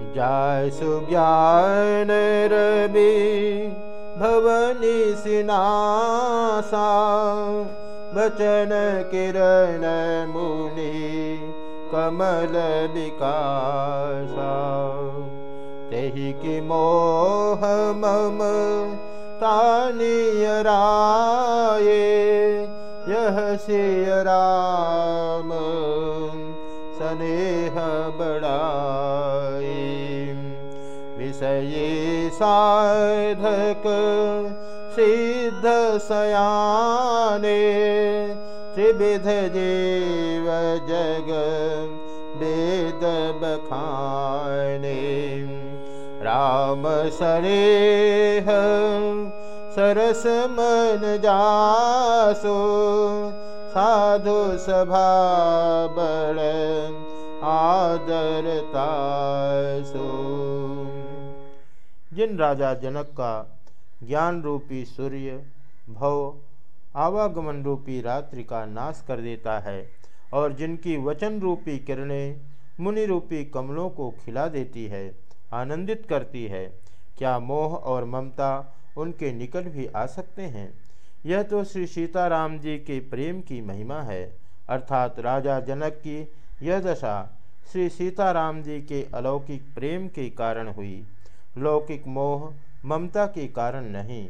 जाय सुज्ञान रवि भवनी सिनासा। वचन किरण मुनि कमल विकासा। तेहि कि मोह मम तानिय राये यह सिय राम स्नेह बड़ाई विषये साधक सिद्ध सयाने त्रिविध जीव जग वेद बखाने। राम सरेह सरस मन जासो साधु सभा बड़ आदरता सो जिन राजा जनक का ज्ञान रूपी सूर्य भव, आवागमन रूपी रात्रि का नाश कर देता है और जिनकी वचन रूपी किरणें मुनि रूपी कमलों को खिला देती है, आनंदित करती है, क्या मोह और ममता उनके निकट भी आ सकते हैं? यह तो श्री सीताराम जी के प्रेम की महिमा है। अर्थात राजा जनक की यह दशा श्री सीताराम जी के अलौकिक प्रेम के कारण हुई। लौकिक मोह ममता के कारण नहीं।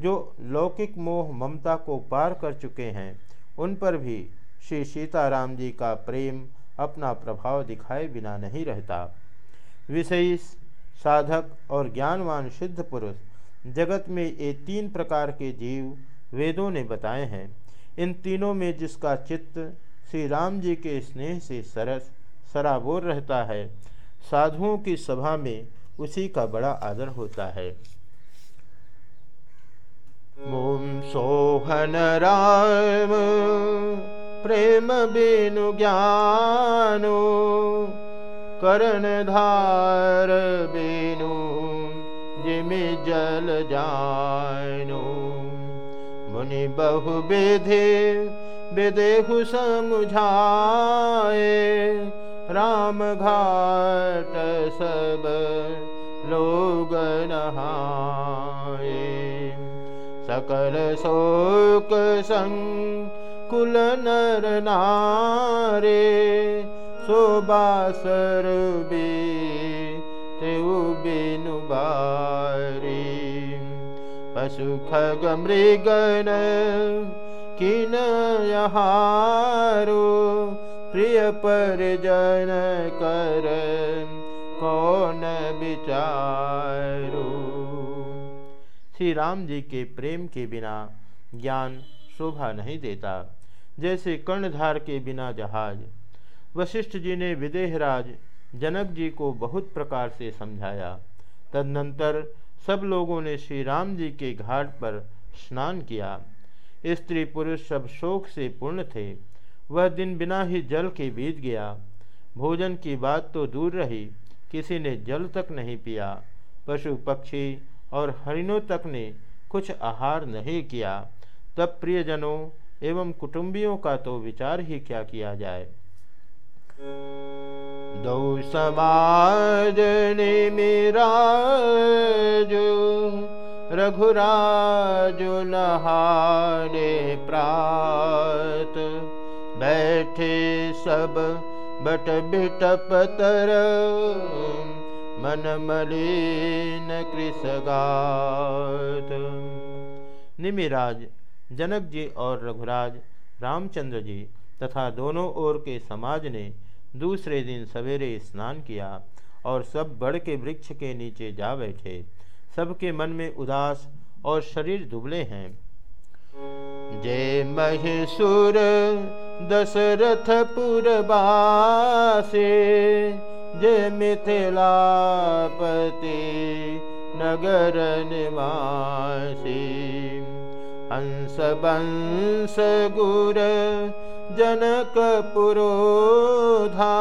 जो लौकिक मोह ममता को पार कर चुके हैं, उन पर भी श्री सीताराम जी का प्रेम अपना प्रभाव दिखाए बिना नहीं रहता। विषयी साधक और ज्ञानवान सिद्ध पुरुष जगत में ये तीन प्रकार के जीव वेदों ने बताए हैं। इन तीनों में जिसका चित्त श्री राम जी के स्नेह से सरस, सराबोर रहता है, साधुओं की सभा में उसी का बड़ा आदर होता है। ओम सोहन राम, प्रेम बिनु ज्ञानो, करण धार बिनु, जिमि जल जानो। मुनि बहु विधि, विदेहु समुझाए राम घाट सब लोग नहाए। सकल शोक संग कुल नर नारे शोबासर बे तेउ बिनु बारी। पशु खग मृगन किन यहारो प्रिय परिजन कर कौन विचारो? श्री राम जी के प्रेम के बिना ज्ञान शोभा नहीं देता, जैसे कर्णधार के बिना जहाज़। वशिष्ठ जी ने विदेहराज जनक जी को बहुत प्रकार से समझाया। तदनंतर सब लोगों ने श्री राम जी के घाट पर स्नान किया। स्त्री पुरुष सब शोक से पूर्ण थे। वह दिन बिना ही जल के बीत गया। भोजन की बात तो दूर रही, किसी ने जल तक नहीं पिया। पशु पक्षी और हरिणों तक ने कुछ आहार नहीं किया। तब प्रियजनों एवं कुटुंबियों का तो विचार ही क्या किया जाए। दो समाज ने मेरा जो रघुराज नहाने प्रात। बैठे सब बट बिटप तर मन मलिन कृषगात। निमिराज जनक जी और रघुराज, रामचंद्र जी तथा दोनों ओर के समाज ने दूसरे दिन सवेरे स्नान किया और सब बड़ के वृक्ष के नीचे जा बैठे। सबके मन में उदास और शरीर दुबले हैं। जय महेशुर दशरथ पुरबासे जय मिथिलापति नगर निवासी। हंस पुरोधा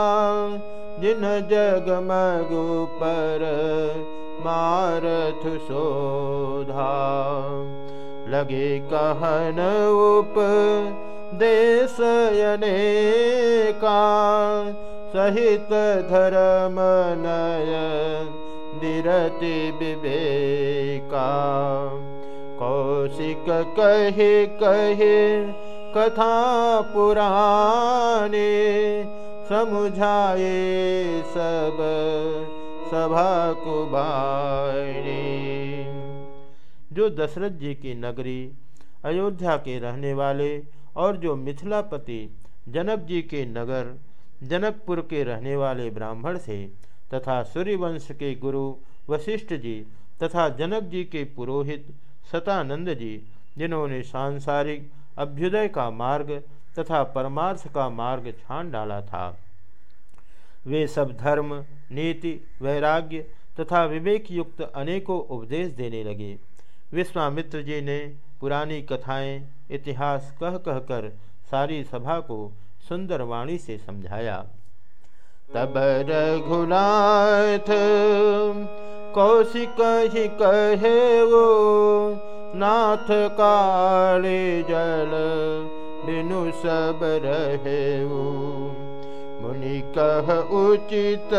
जिन जग मगु पर मारथ शोधा लगे कहन उप देश का सहित धर्म नय दिरति विवेका। कौशिक कहे कहे कथा पुराने समुझाए सब सभा कुबारी जो दशरथ जी की नगरी, अयोध्या के रहने वाले और जो मिथिलापति जनक जी के नगर, जनकपुर के रहने वाले ब्राह्मण थे तथा सूर्यवंश के गुरु वशिष्ठ जी तथा जनक जी के पुरोहित सतानंद जी, जिन्होंने सांसारिक अभ्युदय का मार्ग तथा परमार्थ का मार्ग छान डाला था। वे सब धर्म, नीति, वैराग्य तथा विवेक युक्त अनेकों उपदेश देने लगे। विश्वामित्र जी ने पुरानी कथाएँ, इतिहास कह कह कर सारी सभा को सुंदर वाणी से समझाया। तब रघुनाथ, कौशिक ही कहे वो, नाथ काले जल बिनु सब रहे वो। मुनि कह उचित,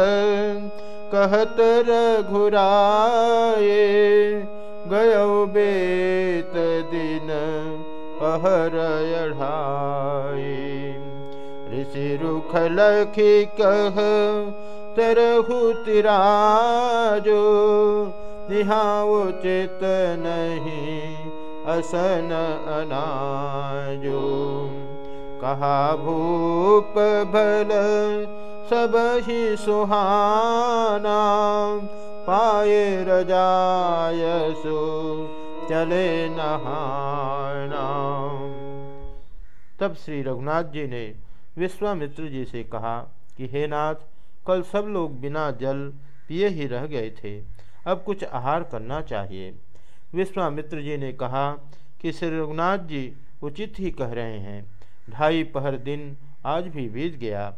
कहत रघुराए गयो पहर अढ़ाए ऋषि रुख लखी कह, तरहु तिराजो। निहा उचित नहीं, असन अनाजो। कहा भूप भल, सब ही सुहाना, पाए रजायसो। चले नहाना। तब श्री रघुनाथ जी ने विश्वामित्र जी से कहा कि, हे नाथ, कल सब लोग बिना जल पिए ही रह गए थे। अब कुछ आहार करना चाहिए। विश्वामित्र जी ने कहा कि, श्री रघुनाथ जी उचित ही कह रहे हैं। ढाई पहर दिन आज भी बीत गया।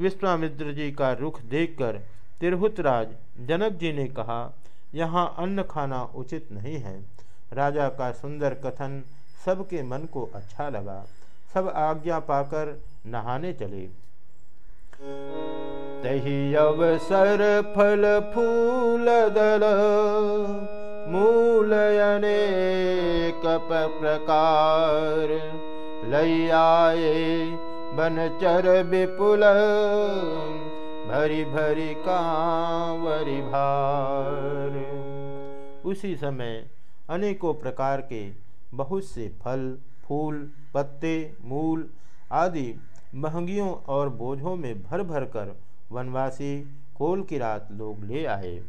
विश्वामित्र जी का रुख देखकर तिरहुतराज जनक जी ने कहा, यहाँ अन्न खाना उचित नहीं है। राजा का सुंदर कथन सबके मन को अच्छा लगा। सब आज्ञा पाकर नहाने चले। तही अवसर फल फूल दल मूलयने कप प्रकार। लई आए बनचर विपुल, भरी भरी कांवरी भार। उसी समय अनेकों प्रकार के बहुत से फल, फूल, पत्ते, मूल आदि महंगियों और बोझों में भर भर कर वनवासी कोल की रात लोग ले आए।